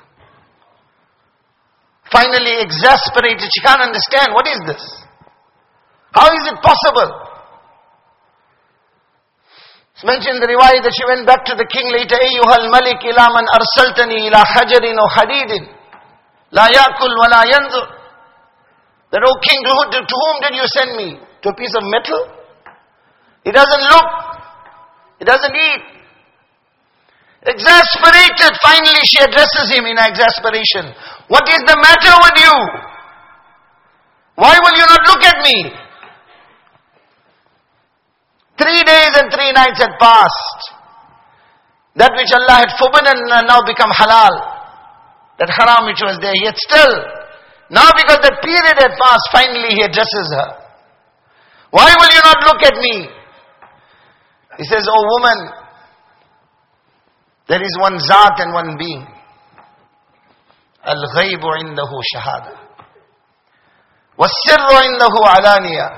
Finally, exasperated, she can't understand what is this? How is it possible? It's mentioned in the riwayah that she went back to the king later, malik ila man arsaltani ila hajarin o hadidin. La yakul wa la yanzur. That, oh king, to, to, to whom did you send me? To a piece of metal? He doesn't look. He doesn't eat. Exasperated, finally she addresses him in exasperation. What is the matter with you? Why will you not look at me? Three days and three nights had passed. That which Allah had forbidden now become halal. That haram which was there, yet still, now because that period had passed, finally he addresses her. Why will you not look at me? He says, Oh woman, there is one Zat and one being. الغيب عنده شهادة والسر عنده علانية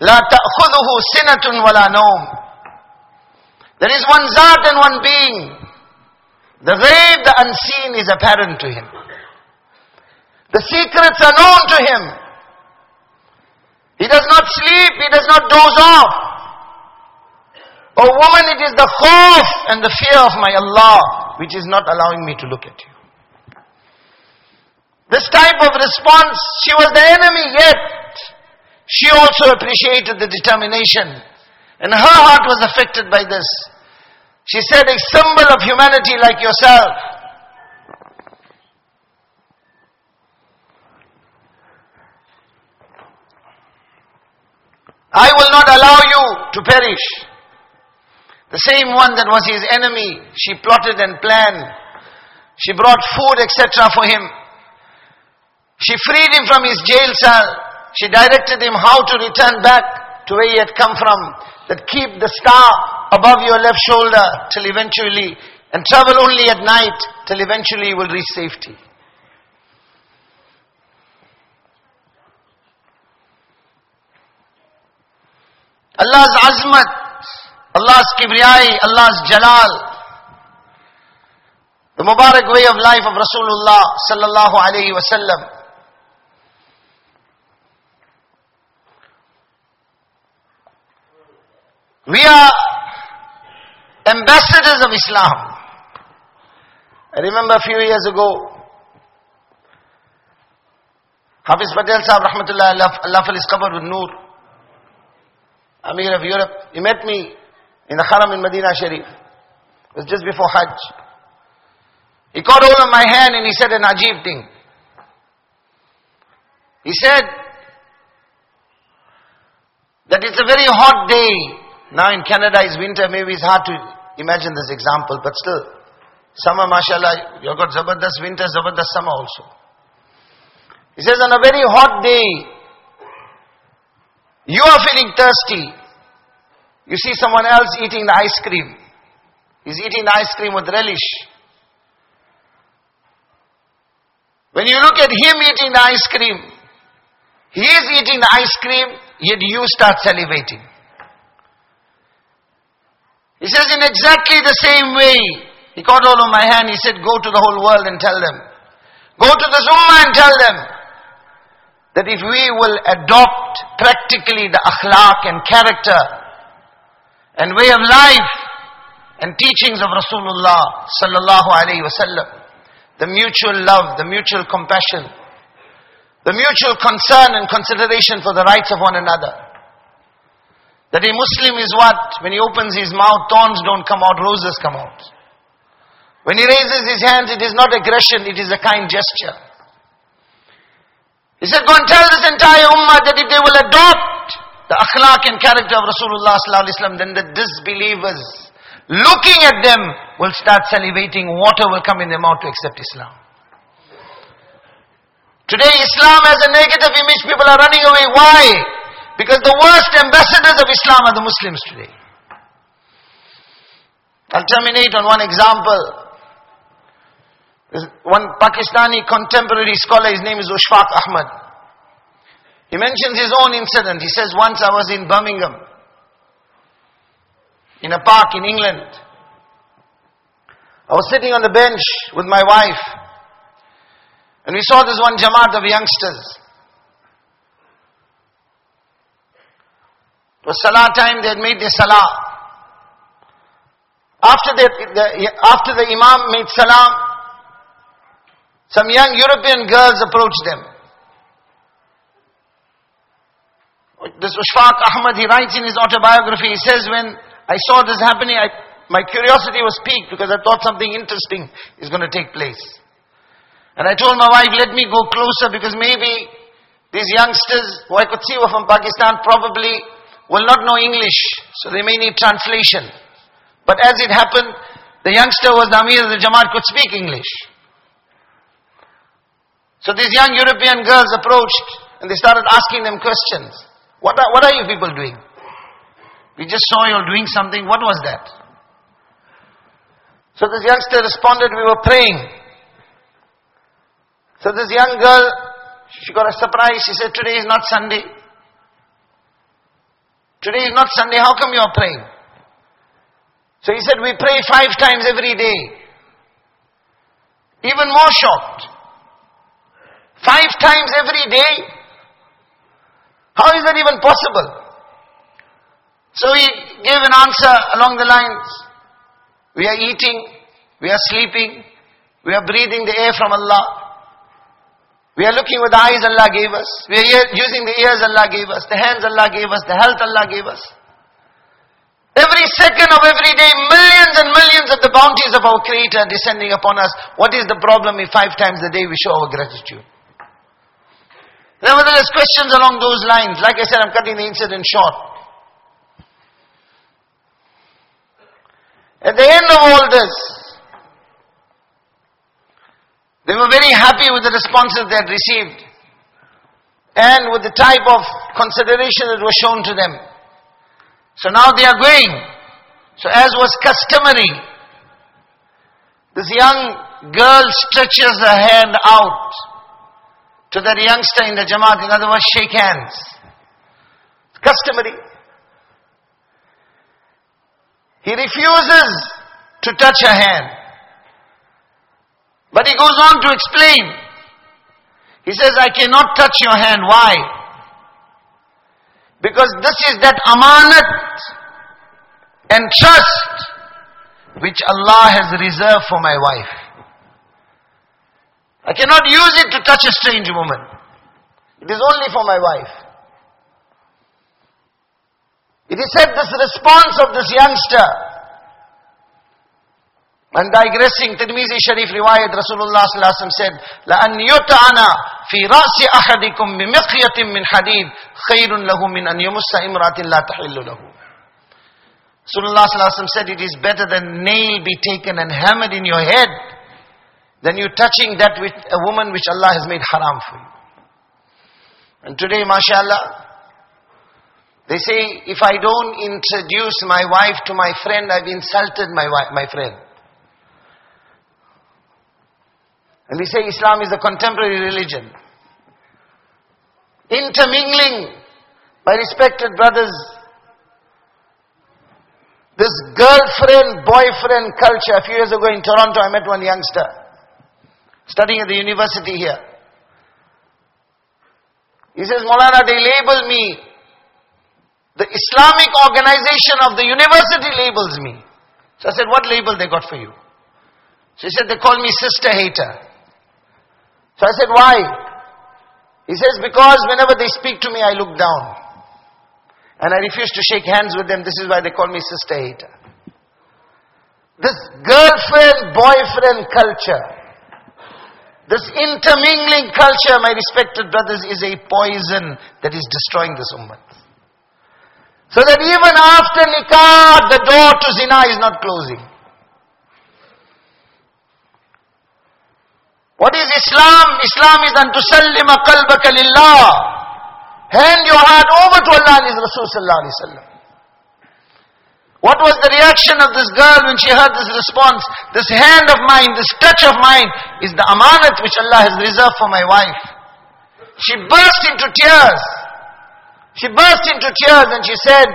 لا تأخذه سنة ولا نوم There is one Zat and one being. The ghaib, the unseen is apparent to him. The secrets are known to him. He does not sleep, he does not doze off. O oh woman, it is the khawf and the fear of my Allah which is not allowing me to look at you. This type of response, she was the enemy, yet she also appreciated the determination. And her heart was affected by this. She said, a symbol of humanity like yourself. I will not allow you to perish. The same one that was his enemy, she plotted and planned. She brought food, etc. for him. She freed him from his jail cell. She directed him how to return back to where he had come from. That keep the star above your left shoulder till eventually, and travel only at night till eventually you will reach safety. Allah's azmat, Allah's kibriyai, Allah's jalal. The Mubarak way of life of Rasulullah sallallahu alayhi wasallam. We are ambassadors of Islam. I remember a few years ago, Hafiz Patel Sahib, Rahmatullah, Allah fil qabr with Noor, Amir of Europe, he met me in the Haram in Medina Sharif. It was just before Hajj. He caught hold of my hand and he said an ajib thing. He said that it's a very hot day now in Canada it's winter, maybe it's hard to imagine this example, but still, summer, mashallah, you've got Zabardast winter, Zabardast summer also. He says on a very hot day, you are feeling thirsty. You see someone else eating the ice cream. He's eating the ice cream with relish. When you look at him eating the ice cream, he is eating the ice cream, yet you start salivating. He says, in exactly the same way, he caught hold of my hand, he said, go to the whole world and tell them. Go to the Ummah and tell them that if we will adopt practically the akhlaq and character and way of life and teachings of Rasulullah sallallahu alayhi wasallam, the mutual love, the mutual compassion, the mutual concern and consideration for the rights of one another, that a Muslim is what? When he opens his mouth, thorns don't come out, roses come out. When he raises his hands, it is not aggression, it is a kind gesture. He said, go and tell this entire ummah that if they will adopt the akhlaq and character of Rasulullah then the disbelievers, looking at them, will start salivating, water will come in their mouth to accept Islam. Today Islam has a negative image, people are running away. Why? Because the worst ambassadors of Islam are the Muslims today. I'll terminate on one example. One Pakistani contemporary scholar, his name is Ashfaq Ahmad. He mentions his own incident. He says, Once I was in Birmingham, in a park in England. I was sitting on the bench with my wife, and we saw this one Jamaat of youngsters. It was salah time, they had made the salah. After the, the, after the imam made Salah, some young European girls approached them. This Ashfaq Ahmad, he writes in his autobiography, he says, when I saw this happening, I, my curiosity was piqued because I thought something interesting is going to take place. And I told my wife, let me go closer because maybe these youngsters who I could see were from Pakistan probably will not know English, so they may need translation. But as it happened, the youngster was the Amir of the Jamaat could speak English. So these young European girls approached and they started asking them questions. What are, what are you people doing? We just saw you doing something. What was that? So this youngster responded, we were praying. So this young girl, she got a surprise. She said, today is not Sunday. Today is not Sunday. How come you are praying? So he said, we pray five times every day. Even more shocked. Five times every day? How is that even possible? So he gave an answer along the lines. We are eating, we are sleeping, we are breathing the air from Allah. We are looking with the eyes Allah gave us. We are using the ears Allah gave us, the hands Allah gave us, the health Allah gave us. Every second of every day, millions and millions of the bounties of our Creator descending upon us. What is the problem if five times a day we show our gratitude? Nevertheless, questions along those lines. Like I said, I'm cutting the incident short. At the end of all this, they were very happy with the responses they had received and with the type of consideration that was shown to them. So now they are going. So as was customary, this young girl stretches her hand out to that youngster in the Jamaat, in other words, shake hands. It's customary. He refuses to touch her hand. But he goes on to explain. He says, I cannot touch your hand. Why? Because this is that amanat and trust which Allah has reserved for my wife. I cannot use it to touch a strange woman. It is only for my wife. It is said this response of this youngster, and digressing, Tirmizi Sharif riwayat Rasulullah said, لأن يطعن في رأس أحدكم بمقية من حديد خير له من أن يمس امرأة لا تحل له. Rasulullah said, it is better than nail be taken and hammered in your head than you're touching that with a woman which Allah has made haram for you. And today, mashallah, they say, if I don't introduce my wife to my friend, I've insulted my, wife, my friend. And we say Islam is a contemporary religion. Intermingling, my respected brothers, this girlfriend, boyfriend culture. A few years ago in Toronto, I met one youngster studying at the university here. He says, Molana, they label me the Islamic organization of the university labels me. So I said, what label they got for you? She said, they call me sister hater. So I said, why? He says, because whenever they speak to me, I look down. And I refuse to shake hands with them. This is why they call me sister hater. This girlfriend, boyfriend culture, this intermingling culture, my respected brothers, is a poison that is destroying this ummah. So that even after nikah, the door to zina is not closing. What is Islam? Islam is an tusallima qalbaka lillah. Hand your heart over to Allah and His Rasul sallallahu alaihi wasallam. What was the reaction of this girl when she heard this response? This hand of mine, this touch of mine is the amanat which Allah has reserved for my wife. She burst into tears. She burst into tears and she said,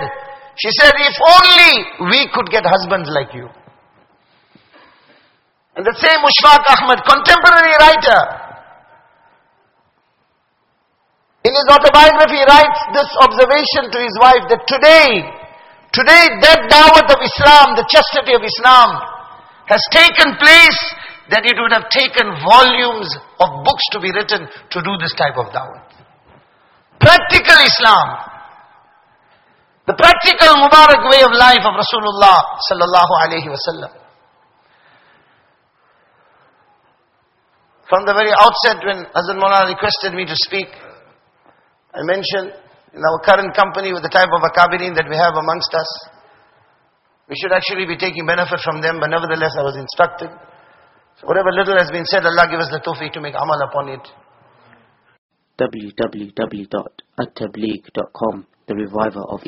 she said, if only we could get husbands like you. And the same Ashfaq Ahmad, contemporary writer, in his autobiography writes this observation to his wife that today, today that dawat of Islam, the chastity of Islam, has taken place that it would have taken volumes of books to be written to do this type of dawat. Practical Islam. The practical Mubarak way of life of Rasulullah sallallahu alayhi wasallam. From the very outset when Hazrat Maulana requested me to speak, I mentioned in our current company with the type of akabirin that we have amongst us. We should actually be taking benefit from them, but nevertheless I was instructed. So whatever little has been said, Allah give us the tawfiq to make amal upon it. www.attablig.com The Reviver of